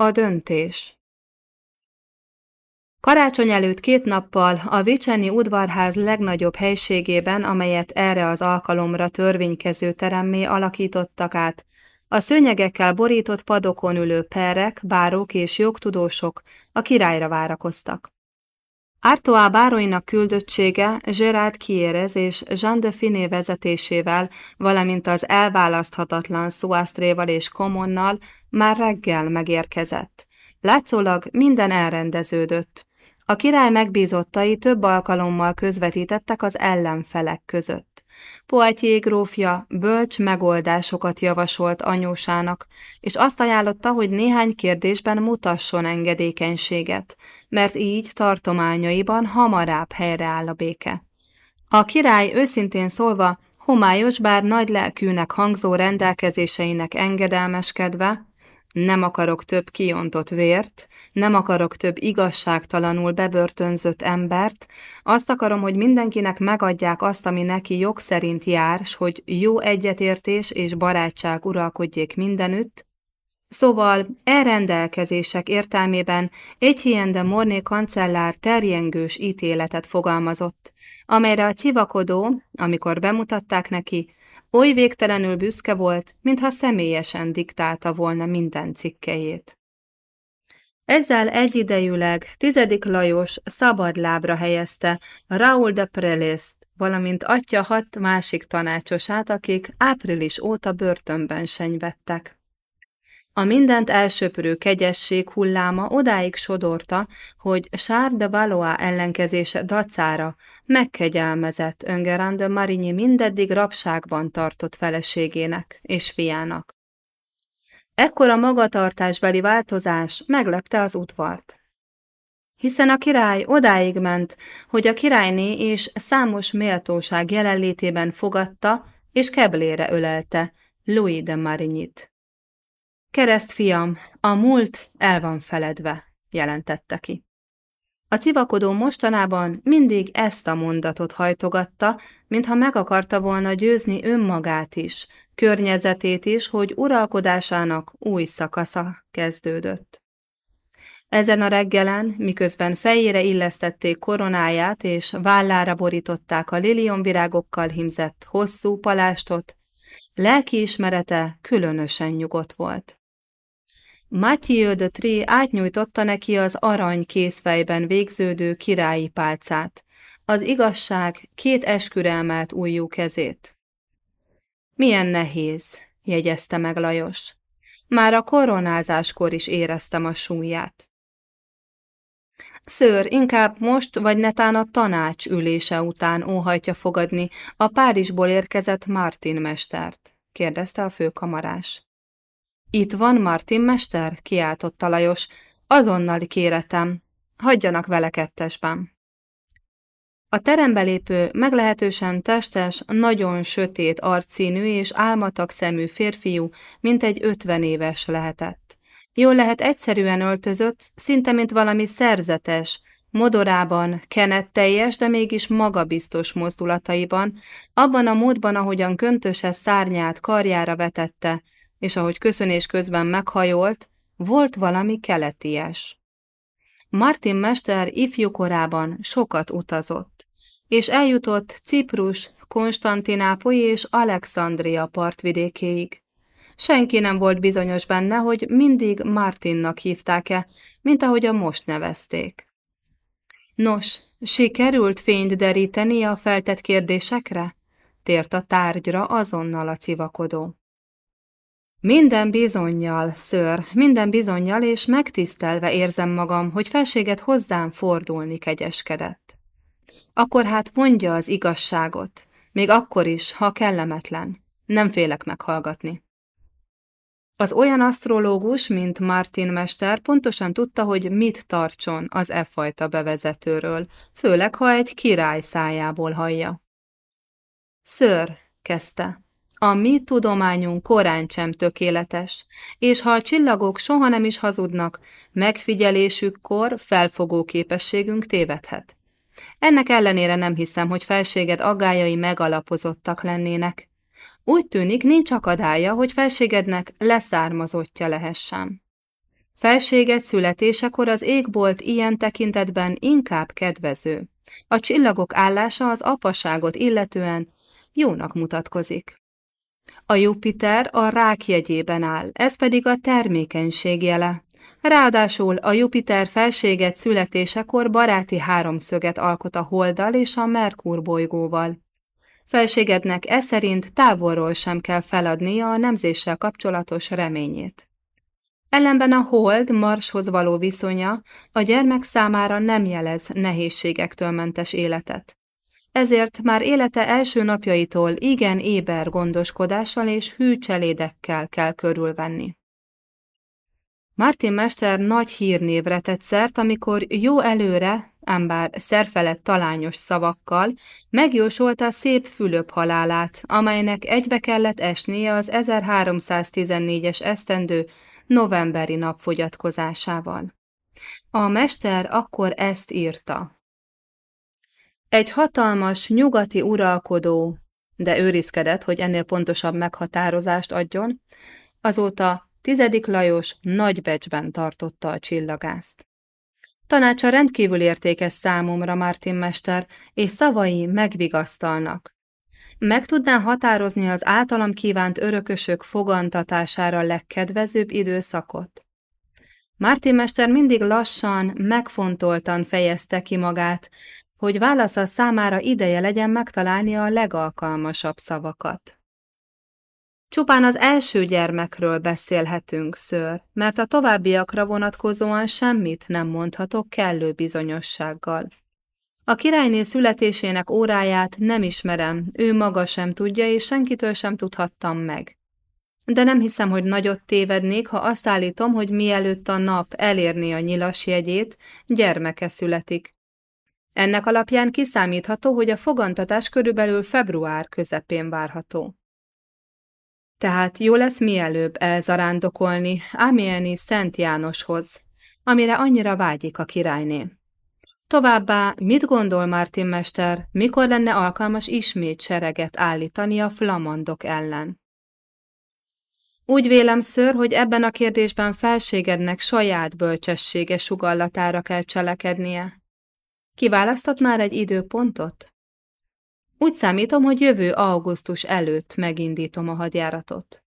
A döntés Karácsony előtt két nappal a Vicseni udvarház legnagyobb helységében, amelyet erre az alkalomra törvénykező teremmé alakítottak át, a szőnyegekkel borított padokon ülő perek, bárók és jogtudósok a királyra várakoztak. Artois báróinak küldöttsége Gerard Kierez és Jean de Finé vezetésével, valamint az elválaszthatatlan Suastréval és Komonnal már reggel megérkezett. Látszólag minden elrendeződött. A király megbízottai több alkalommal közvetítettek az ellenfelek között. Poitiers grófja bölcs megoldásokat javasolt anyósának, és azt ajánlotta, hogy néhány kérdésben mutasson engedékenységet, mert így tartományaiban hamarabb helyreáll a béke. A király őszintén szólva, homályos bár nagy lelkűnek hangzó rendelkezéseinek engedelmeskedve, nem akarok több kiontott vért, nem akarok több igazságtalanul bebörtönzött embert, azt akarom, hogy mindenkinek megadják azt, ami neki jog szerint jár, s hogy jó egyetértés és barátság uralkodjék mindenütt, Szóval elrendelkezések értelmében egy de Morné kancellár terjengős ítéletet fogalmazott, amelyre a civakodó, amikor bemutatták neki, Oly végtelenül büszke volt, mintha személyesen diktálta volna minden cikkejét. Ezzel egyidejűleg tizedik Lajos szabad lábra helyezte Raúl de Prelis, valamint atya hat másik tanácsosát, akik április óta börtönben senyvettek. A mindent elsöprő kegyesség hulláma odáig sodorta, hogy Sár de Valois ellenkezése dacára megkegyelmezett Öngerán de Marigny mindeddig rabságban tartott feleségének és fiának. Ekkor a magatartásbeli változás meglepte az udvart. Hiszen a király odáig ment, hogy a királyné és számos méltóság jelenlétében fogadta és keblére ölelte Louis de Marignit. Keresztfiam, a múlt el van feledve, jelentette ki. A civakodó mostanában mindig ezt a mondatot hajtogatta, mintha meg akarta volna győzni önmagát is, környezetét is, hogy uralkodásának új szakasza kezdődött. Ezen a reggelen, miközben fejére illesztették koronáját és vállára borították a lilionvirágokkal himzett hosszú palástot, lelkiismerete különösen nyugodt volt. Mathieu de Tré átnyújtotta neki az arany készfejben végződő királyi pálcát, az igazság két esküre emelt ujjú kezét. Milyen nehéz, jegyezte meg Lajos. Már a koronázáskor is éreztem a súlyát. Ször, inkább most vagy netán a tanács ülése után óhajtja fogadni a Párizsból érkezett Martin mestert, kérdezte a főkamarás. Itt van Martin mester? kiáltotta Lajos. Azonnal kéretem. Hagyjanak vele kettesben. A terembe lépő, meglehetősen testes, nagyon sötét arcszínű és álmatag szemű férfiú, mint egy ötven éves lehetett. Jól lehet egyszerűen öltözött, szinte mint valami szerzetes, modorában, kenetteljes, de mégis magabiztos mozdulataiban, abban a módban, ahogyan köntöse szárnyát karjára vetette, és ahogy köszönés közben meghajolt, volt valami keleties. Martin mester ifjúkorában sokat utazott, és eljutott Ciprus, Konstantinápoly és Alexandria partvidékéig. Senki nem volt bizonyos benne, hogy mindig Martinnak hívták-e, mint ahogy a most nevezték. Nos, sikerült fényt deríteni a feltett kérdésekre? Tért a tárgyra azonnal a civakodó. Minden bizonyjal, ször, minden bizonyjal, és megtisztelve érzem magam, hogy felséget hozzám fordulni kegyeskedett. Akkor hát mondja az igazságot, még akkor is, ha kellemetlen. Nem félek meghallgatni. Az olyan asztrológus, mint Martin Mester pontosan tudta, hogy mit tartson az e fajta bevezetőről, főleg, ha egy király szájából hallja. Ször, kezdte, a mi tudományunk korán sem tökéletes, és ha a csillagok soha nem is hazudnak, megfigyelésükkor felfogó képességünk tévedhet. Ennek ellenére nem hiszem, hogy felséged aggájai megalapozottak lennének. Úgy tűnik, nincs akadálya, hogy felségednek leszármazottja lehessen. Felséget születésekor az égbolt ilyen tekintetben inkább kedvező. A csillagok állása az apaságot illetően jónak mutatkozik. A Jupiter a rák jegyében áll, ez pedig a termékenység jele. Ráadásul a Jupiter felséget születésekor baráti háromszöget alkot a Holddal és a Merkur bolygóval. Felségednek e szerint távolról sem kell feladnia a nemzéssel kapcsolatos reményét. Ellenben a hold Marshoz való viszonya a gyermek számára nem jelez nehézségektől mentes életet. Ezért már élete első napjaitól igen éber gondoskodással és hű cselédekkel kell körülvenni. Martin mester nagy hírnévre tett szert, amikor jó előre, ám bár szerfelett talányos szavakkal, megjósolta szép Fülöp halálát, amelynek egybe kellett esnie az 1314-es esztendő novemberi napfogyatkozásával. A mester akkor ezt írta. Egy hatalmas nyugati uralkodó, de őrizkedett, hogy ennél pontosabb meghatározást adjon, azóta tizedik Lajos nagy becsben tartotta a csillagást. Tanácsa rendkívül értékes számomra, Martin mester, és szavai megvigasztalnak. Meg tudná határozni az általam kívánt örökösök fogantatására legkedvezőbb időszakot? Martin mester mindig lassan, megfontoltan fejezte ki magát, hogy válasza számára ideje legyen megtalálni a legalkalmasabb szavakat. Csupán az első gyermekről beszélhetünk, ször, mert a továbbiakra vonatkozóan semmit nem mondhatok kellő bizonyossággal. A királyné születésének óráját nem ismerem, ő maga sem tudja, és senkitől sem tudhattam meg. De nem hiszem, hogy nagyot tévednék, ha azt állítom, hogy mielőtt a nap elérni a nyilas jegyét, gyermeke születik. Ennek alapján kiszámítható, hogy a fogantatás körülbelül február közepén várható. Tehát jó lesz mielőbb elzarándokolni Amieni Szent Jánoshoz, amire annyira vágyik a királyné. Továbbá, mit gondol Martin mester, mikor lenne alkalmas ismét sereget állítani a flamandok ellen? Úgy vélem, ször, hogy ebben a kérdésben felségednek saját bölcsessége sugallatára kell cselekednie. Kiválasztott már egy időpontot? Úgy számítom, hogy jövő augusztus előtt megindítom a hadjáratot.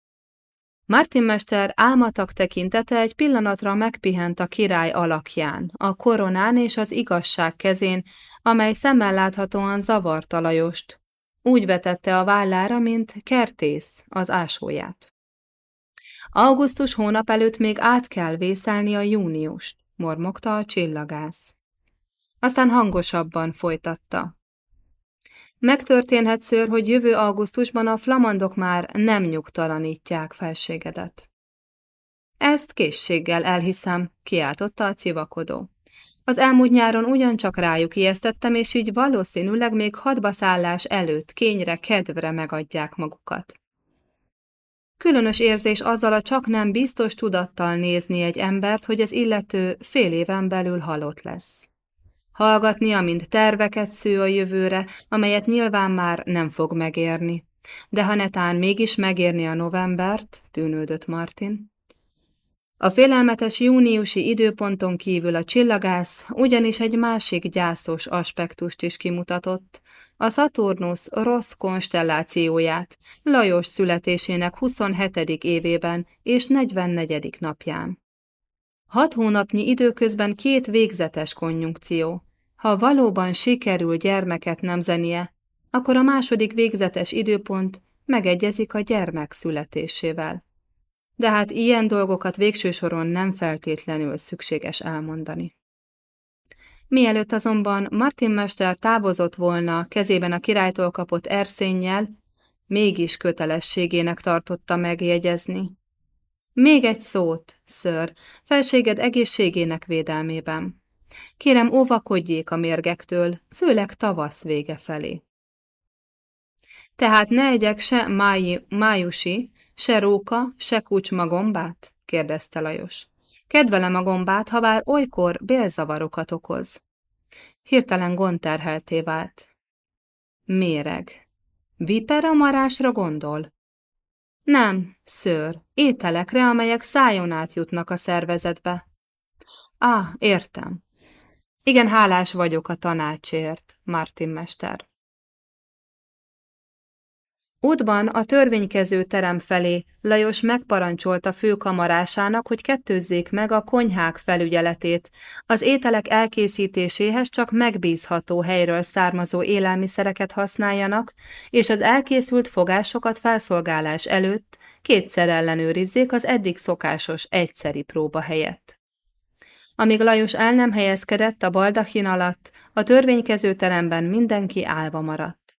Martin mester álmatag tekintete egy pillanatra megpihent a király alakján, a koronán és az igazság kezén, amely szemmel láthatóan zavarta Lajost. Úgy vetette a vállára, mint kertész az ásóját. Augusztus hónap előtt még át kell vészelni a júniust, mormogta a csillagász. Aztán hangosabban folytatta. Megtörténhet ször, hogy jövő augusztusban a flamandok már nem nyugtalanítják felségedet. Ezt készséggel elhiszem, kiáltotta a civakodó. Az elmúlt nyáron ugyancsak rájuk ijesztettem, és így valószínűleg még hadbaszállás előtt kényre, kedvre megadják magukat. Különös érzés azzal a csak nem biztos tudattal nézni egy embert, hogy az illető fél éven belül halott lesz hallgatni, amint terveket sző a jövőre, amelyet nyilván már nem fog megérni. De ha netán mégis megérni a novembert, tűnődött Martin. A félelmetes júniusi időponton kívül a csillagász ugyanis egy másik gyászos aspektust is kimutatott, a Saturnus rossz konstellációját, Lajos születésének 27. évében és 44. napján. Hat hónapnyi időközben két végzetes konjunkció, ha valóban sikerül gyermeket nemzenie, akkor a második végzetes időpont megegyezik a gyermek születésével. De hát ilyen dolgokat végső soron nem feltétlenül szükséges elmondani. Mielőtt azonban Martin Mester távozott volna kezében a királytól kapott erszénnyel, mégis kötelességének tartotta megjegyezni. Még egy szót, ször, felséged egészségének védelmében. Kérem, óvakodjék a mérgektől, főleg tavasz vége felé. Tehát ne egyek se máj, májusi, se róka, se kucsma gombát? kérdezte Lajos. Kedvelem a gombát, ha bár olykor bélzavarokat okoz. Hirtelen gondterhelté vált. Méreg. Vipera marásra gondol? Nem, szőr, ételekre, amelyek szájon át jutnak a szervezetbe. Ah, értem. Igen, hálás vagyok a tanácsért, Martin mester. Útban a törvénykező terem felé Lajos megparancsolta főkamarásának, hogy kettőzzék meg a konyhák felügyeletét. Az ételek elkészítéséhez csak megbízható helyről származó élelmiszereket használjanak, és az elkészült fogásokat felszolgálás előtt kétszer ellenőrizzék az eddig szokásos egyszeri próba helyett. Amíg Lajos el nem helyezkedett a baldachin alatt, a törvénykező teremben mindenki állva maradt.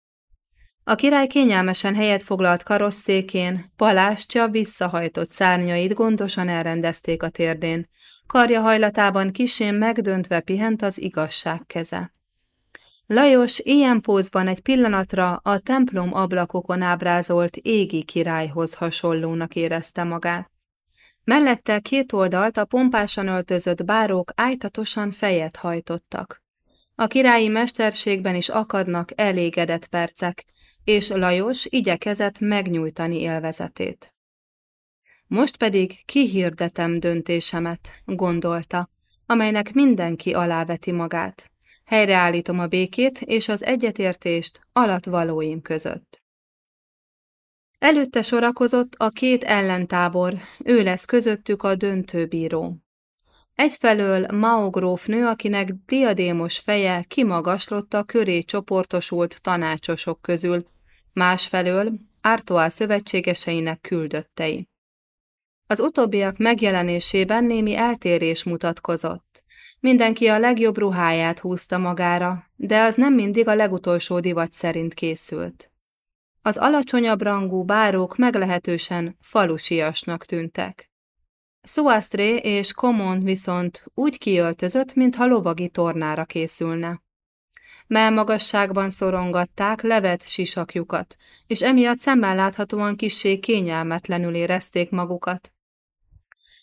A király kényelmesen helyet foglalt karosszékén, palástja visszahajtott szárnyait gondosan elrendezték a térdén. Karja hajlatában kisén megdöntve pihent az igazság keze. Lajos ilyen pózban egy pillanatra a templom ablakokon ábrázolt égi királyhoz hasonlónak érezte magát. Mellette két oldalt a pompásan öltözött bárók ájtatosan fejet hajtottak. A királyi mesterségben is akadnak elégedett percek, és Lajos igyekezett megnyújtani élvezetét. Most pedig kihirdetem döntésemet, gondolta, amelynek mindenki aláveti magát. Helyreállítom a békét és az egyetértést alatvalóim között. Előtte sorakozott a két ellentábor, ő lesz közöttük a döntőbíró. Egyfelől Mao grófnő, akinek diadémos feje kimagaslott a köré csoportosult tanácsosok közül, másfelől Artois szövetségeseinek küldöttei. Az utóbbiak megjelenésében némi eltérés mutatkozott. Mindenki a legjobb ruháját húzta magára, de az nem mindig a legutolsó divat szerint készült. Az alacsonyabb rangú bárók meglehetősen falusiasnak tűntek. Suastré és Komon viszont úgy kiöltözött, mintha lovagi tornára készülne magasságban szorongatták levet sisakjukat, és emiatt szemmel láthatóan kissé kényelmetlenül érezték magukat.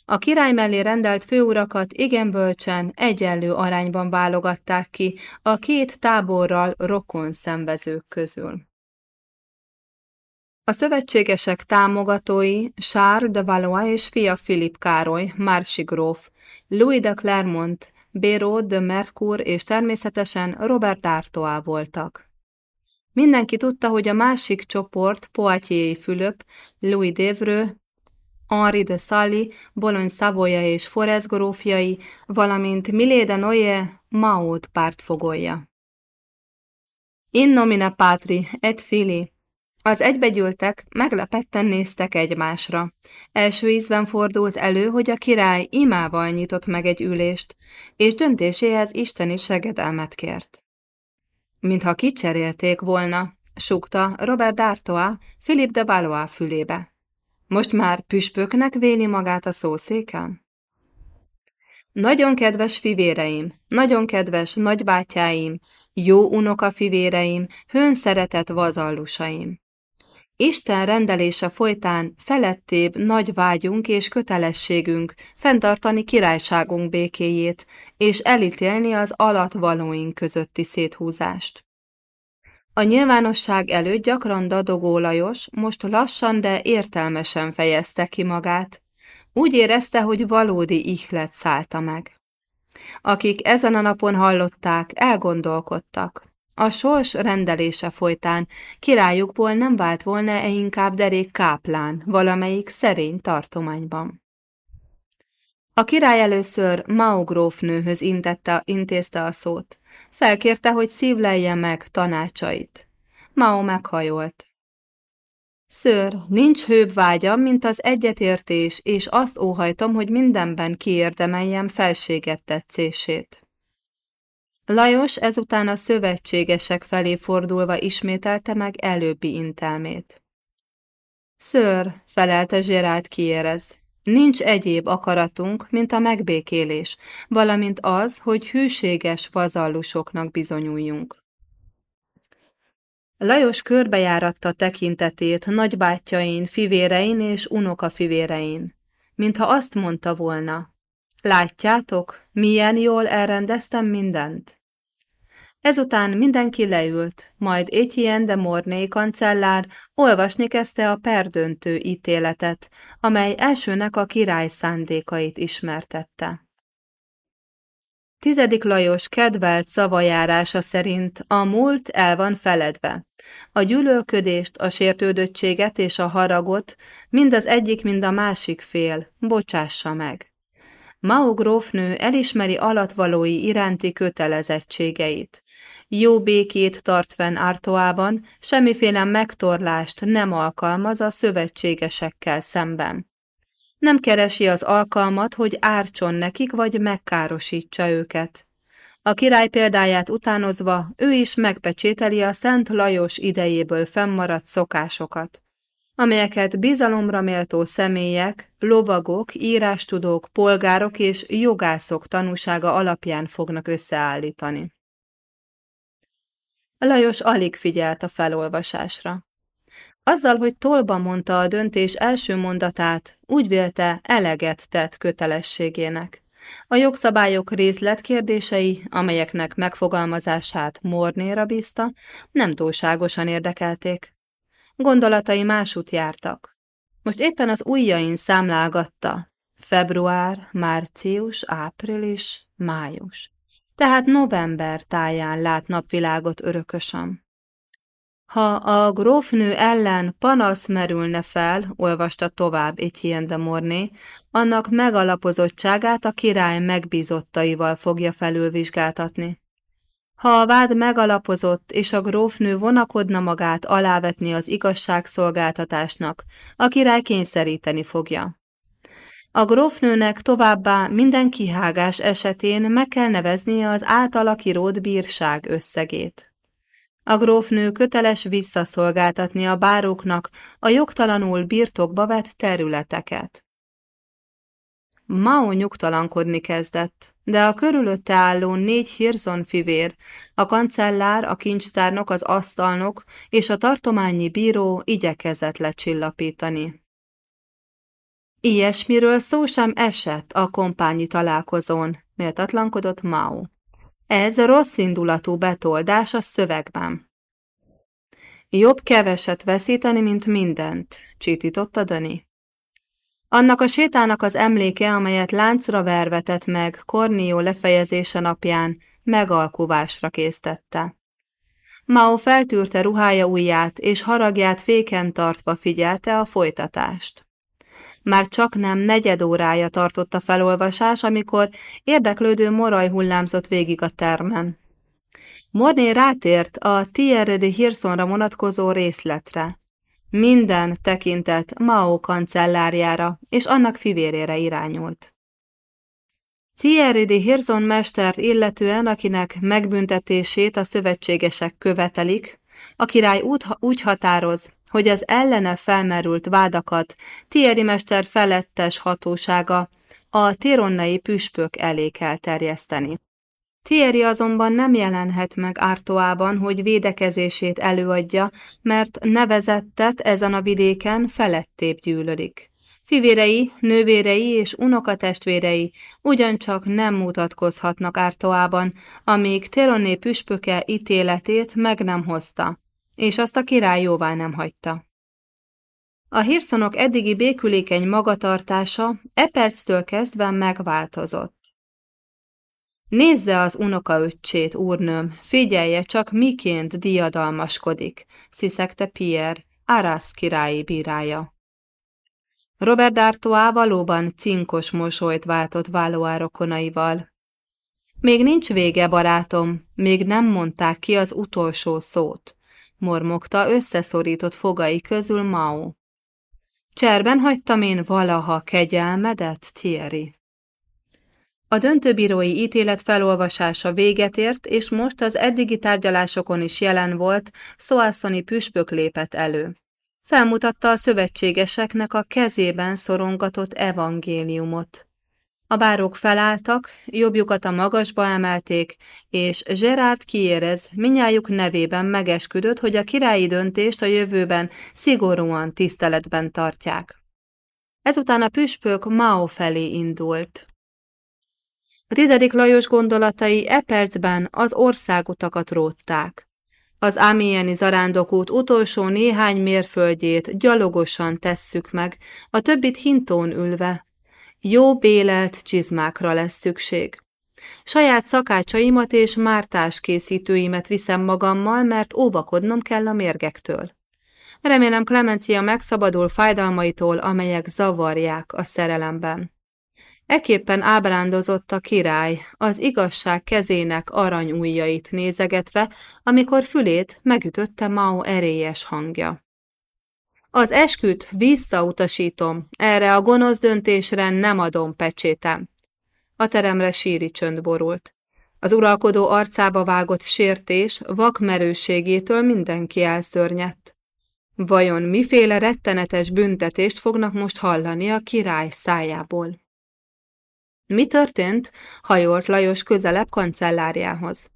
A király mellé rendelt főurakat igen bölcsen, egyenlő arányban válogatták ki a két táborral rokon szenvezők közül. A szövetségesek támogatói Charles de Valois és fia Philip Károly, Mársi gróf, Louis de Clermont, Béraud de Mercour és természetesen Robert Artois voltak. Mindenki tudta, hogy a másik csoport Poitiers Fülöp, Louis d'Evreux, Henri de Sully, Bolony Savoya és Forez grófjai, valamint Milé de Noye Maud pártfogolja. In nomine patri et fili, az egybegyűltek meglepetten néztek egymásra. Első ízben fordult elő, hogy a király imával nyitott meg egy ülést, és döntéséhez isteni segedelmet kért. Mintha kicserélték volna, sukta Robert d'Artois Philip de Valois fülébe. Most már püspöknek véli magát a szószéken? Nagyon kedves fivéreim, nagyon kedves nagybátyáim, jó unoka fivéreim, hőn szeretett vazallusaim. Isten rendelése folytán felettébb nagy vágyunk és kötelességünk fenntartani királyságunk békéjét, és elítélni az alatvalóink közötti széthúzást. A nyilvánosság előtt gyakran dadogó Lajos most lassan, de értelmesen fejezte ki magát. Úgy érezte, hogy valódi ihlet szállta meg. Akik ezen a napon hallották, elgondolkodtak, a sors rendelése folytán királyukból nem vált volna-e inkább derék káplán valamelyik szerény tartományban. A király először Mao grófnőhöz intette, intézte a szót. Felkérte, hogy szívlelje meg tanácsait. Mao meghajolt. Ször, nincs hőbb vágyam, mint az egyetértés, és azt óhajtom, hogy mindenben kiérdemeljem felséget tetszését. Lajos ezután a szövetségesek felé fordulva ismételte meg előbbi intelmét. Ször, felelte Zserált kiérez, nincs egyéb akaratunk, mint a megbékélés, valamint az, hogy hűséges vazallusoknak bizonyuljunk. Lajos körbejáratta tekintetét nagybátyjain, fivérein és unokafivérein, mintha azt mondta volna, Látjátok, milyen jól elrendeztem mindent? Ezután mindenki leült, majd Etienne de Mornay kancellár olvasni kezdte a perdöntő ítéletet, amely elsőnek a király szándékait ismertette. Tizedik Lajos kedvelt szavajárása szerint a múlt el van feledve. A gyűlölködést, a sértődöttséget és a haragot mind az egyik, mind a másik fél bocsássa meg. Mao grófnő elismeri alatvalói iránti kötelezettségeit. Jó békét tart fenn Artoában, semmiféle megtorlást nem alkalmaz a szövetségesekkel szemben. Nem keresi az alkalmat, hogy ártson nekik, vagy megkárosítsa őket. A király példáját utánozva, ő is megpecsételi a Szent Lajos idejéből fennmaradt szokásokat, amelyeket bizalomra méltó személyek, lovagok, írástudók, polgárok és jogászok tanúsága alapján fognak összeállítani. Lajos alig figyelt a felolvasásra. Azzal, hogy tolba mondta a döntés első mondatát, úgy vélte eleget tett kötelességének. A jogszabályok részletkérdései, amelyeknek megfogalmazását Mornéra bízta, nem túlságosan érdekelték. Gondolatai másút jártak. Most éppen az ujjain számlálgatta. Február, március, április, május. Tehát november táján lát napvilágot örökösen. Ha a grófnő ellen panasz merülne fel, olvasta tovább Etienne de Morné, annak megalapozottságát a király megbízottaival fogja felülvizsgáltatni. Ha a vád megalapozott, és a grófnő vonakodna magát alávetni az igazságszolgáltatásnak, a király kényszeríteni fogja. A grófnőnek továbbá minden kihágás esetén meg kell neveznie az általa kirót bírság összegét. A grófnő köteles visszaszolgáltatni a báróknak a jogtalanul birtokba vett területeket. Mao nyugtalankodni kezdett, de a körülötte álló négy Hirzon fivér, a kancellár, a kincstárnok, az asztalnok és a tartományi bíró igyekezett lecsillapítani. Ilyesmiről szó sem esett a kompányi találkozón, méltatlankodott Mao. Ez rossz indulatú betoldás a szövegben. Jobb keveset veszíteni, mint mindent, csítította Dani. Annak a sétának az emléke, amelyet láncra vervetett meg Kornió lefejezése napján, megalkuvásra késztette. Mao feltűrte ruhája ujját, és haragját féken tartva figyelte a folytatást. Már csak nem negyed órája tartott a felolvasás, amikor érdeklődő moraj hullámzott végig a termen. Morné rátért a Thierry de Hirsonra vonatkozó részletre. Minden tekintet Mao kancellárjára és annak fivérére irányult. Thierry de Hirson mestert illetően, akinek megbüntetését a szövetségesek követelik, a király úgy határoz, hogy az ellene felmerült vádakat Thierry mester felettes hatósága a tironnai püspök elé kell terjeszteni. Thierry azonban nem jelenhet meg Ártoában, hogy védekezését előadja, mert nevezettet ezen a vidéken felettébb gyűlölik. Fivérei, nővérei és unokatestvérei ugyancsak nem mutatkozhatnak Ártoában, amíg Teroné püspöke ítéletét meg nem hozta, és azt a király jóvá nem hagyta. A hírszanok eddigi békülékeny magatartása e perctől kezdve megváltozott. Nézze az unokaöccsét, úrnőm, figyelje csak miként diadalmaskodik, sziszegte Pierre, Arász királyi bírája. Robert D'Artois valóban cinkos mosolyt váltott vállóárokonaival. Még nincs vége, barátom, még nem mondták ki az utolsó szót mormogta összeszorított fogai közül Mao. Cserben hagytam én valaha kegyelmedet, Thierry. A döntőbírói ítélet felolvasása véget ért, és most az eddigi tárgyalásokon is jelen volt, Szoászoni püspök lépett elő. Felmutatta a szövetségeseknek a kezében szorongatott evangéliumot. A bárók felálltak, jobbjukat a magasba emelték, és Gerard kiérez minnyájuk nevében megesküdött, hogy a királyi döntést a jövőben szigorúan tiszteletben tartják. Ezután a püspök Mao felé indult. A tizedik Lajos gondolatai e percben az országutakat rótták. Az Ámieni zarándokút utolsó néhány mérföldjét gyalogosan tesszük meg, a többit hintón ülve. Jó bélelt csizmákra lesz szükség. Saját szakácsaimat és mártás készítőimet viszem magammal, mert óvakodnom kell a mérgektől. Remélem Clemencia megszabadul fájdalmaitól, amelyek zavarják a szerelemben. Eképpen ábrándozott a király, az igazság kezének aranyújjait nézegetve, amikor fülét megütötte Mao erélyes hangja. Az esküt visszautasítom, erre a gonosz döntésre nem adom pecsétem. A teremre síri csönd borult. Az uralkodó arcába vágott sértés vakmerőségétől mindenki elszörnyedt. Vajon miféle rettenetes büntetést fognak most hallani a király szájából? Mi történt? hajolt Lajos közelebb kancellárjához.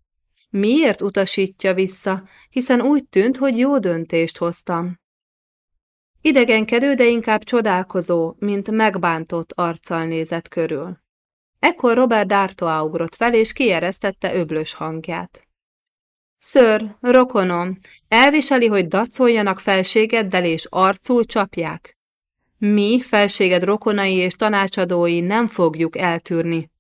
Miért utasítja vissza, hiszen úgy tűnt, hogy jó döntést hoztam. Idegenkedő, de inkább csodálkozó, mint megbántott arccal nézett körül. Ekkor Robert D'Artois ugrott fel, és kieresztette öblös hangját. Ször, rokonom, elviseli, hogy dacoljanak felségeddel és arcul csapják? Mi, felséged rokonai és tanácsadói nem fogjuk eltűrni.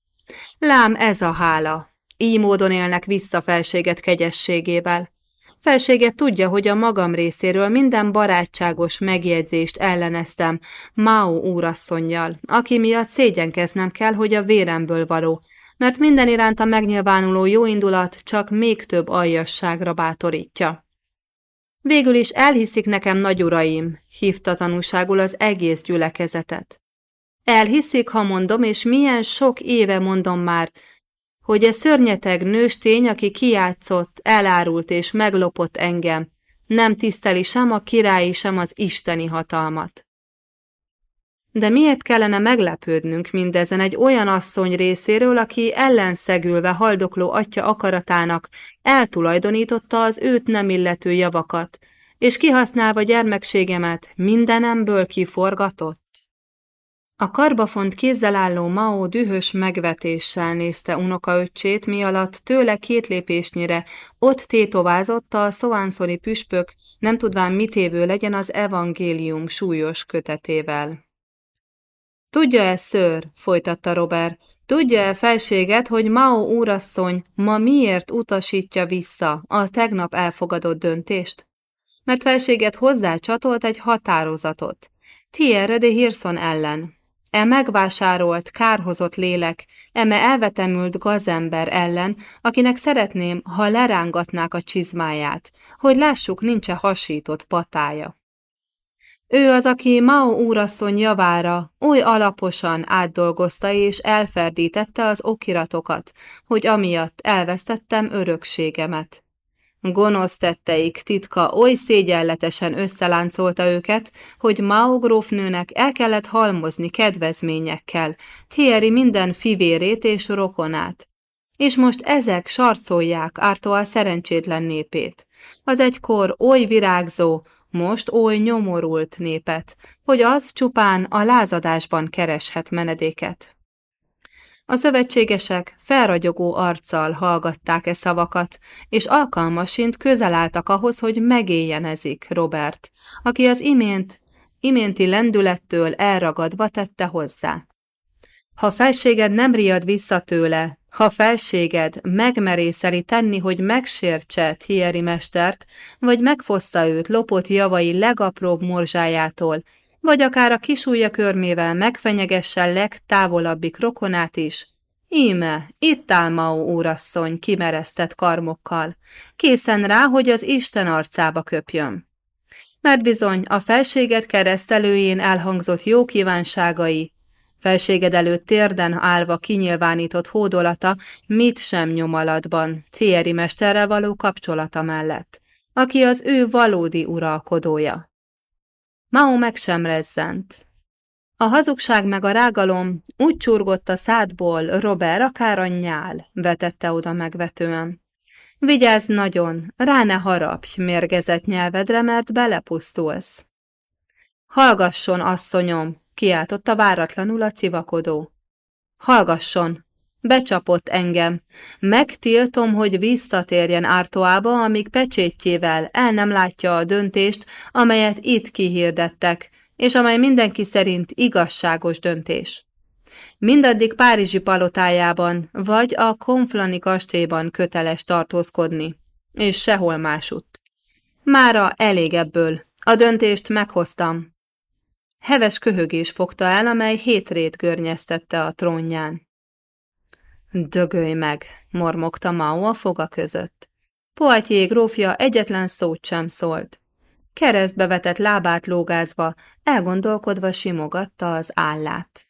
Lám ez a hála. Így módon élnek vissza felséget kegyességével. Felséget tudja, hogy a magam részéről minden barátságos megjegyzést elleneztem Mao úrasszonyjal, aki miatt szégyenkeznem kell, hogy a véremből való, mert minden iránta megnyilvánuló jóindulat csak még több aljasságra bátorítja. Végül is elhiszik nekem, nagy uraim, hívta tanúságul az egész gyülekezetet. Elhiszik, ha mondom, és milyen sok éve mondom már, hogy e szörnyeteg nőstény, aki kijátszott, elárult és meglopott engem, nem tiszteli sem a királyi, sem az isteni hatalmat. De miért kellene meglepődnünk mindezen egy olyan asszony részéről, aki ellenszegülve haldokló atya akaratának eltulajdonította az őt nem illető javakat, és kihasználva gyermekségemet mindenemből kiforgatott? A karbafont kézzel álló Mao dühös megvetéssel nézte unokaöccsét, mi alatt tőle két lépésnyire ott tétovázott a szovánszori püspök, nem tudván mitévő legyen az evangélium súlyos kötetével. Tudja-e, ször, folytatta Robert, tudja-e felséget, hogy Mao úrasszony ma miért utasítja vissza a tegnap elfogadott döntést? Mert felséget hozzá csatolt egy határozatot. Thierry de Hirson ellen, E megvásárolt, kárhozott lélek, eme elvetemült gazember ellen, akinek szeretném, ha lerángatnák a csizmáját, hogy lássuk, nincs-e hasított patája. Ő az, aki Mao úrasszony javára oly alaposan átdolgozta és elferdítette az okiratokat, hogy amiatt elvesztettem örökségemet. Gonosz tetteik titka oly szégyenletesen összeláncolta őket, hogy Mao grófnőnek el kellett halmozni kedvezményekkel, Thierry minden fivérét és rokonát. És most ezek sarcolják Ártoa szerencsétlen népét. Az egykor oly virágzó, most oly nyomorult népet, hogy az csupán a lázadásban kereshet menedéket. A szövetségesek felragyogó arccal hallgatták e szavakat, és alkalmasint közel álltak ahhoz, hogy megéljenezik Robert, aki az imént, iménti lendülettől elragadva tette hozzá. Ha felséged nem riad vissza tőle, ha felséged megmerészeli tenni, hogy megsértse Thierry mestert, vagy megfoszta őt lopott javai legapróbb morzsájától, vagy akár a kisújja körmével megfenyegesse legtávolabbik rokonát is. Íme, itt áll Mao úrasszony kimeresztett karmokkal, készen rá, hogy az Isten arcába köpjön. Mert bizony a felséget keresztelőjén elhangzott jó kívánságai, felséged előtt térden állva kinyilvánított hódolata mit sem nyomalatban, Thierry mesterrel való kapcsolata mellett, aki az ő valódi uralkodója. Mao meg sem rezzent. A hazugság meg a rágalom úgy csurgott a szádból, Robert akár a nyál, vetette oda megvetően. Vigyázz nagyon, rá ne harapj mérgezett nyelvedre, mert belepusztulsz. Hallgasson, asszonyom, kiáltotta váratlanul a civakodó. Hallgasson, Becsapott engem. Megtiltom, hogy visszatérjen Ártoába, amíg pecsétjével el nem látja a döntést, amelyet itt kihirdettek, és amely mindenki szerint igazságos döntés. Mindaddig Párizsi palotájában, vagy a Konflani kastélyban köteles tartózkodni, és sehol másutt. Mára elég ebből. A döntést meghoztam. Heves köhögés fogta el, amely hétrét görnyeztette a trónján. Dögölj meg, mormogta Mao a foga között. Poatyé grófja egyetlen szót sem szólt. Keresztbe vetett lábát lógázva, elgondolkodva simogatta az állát.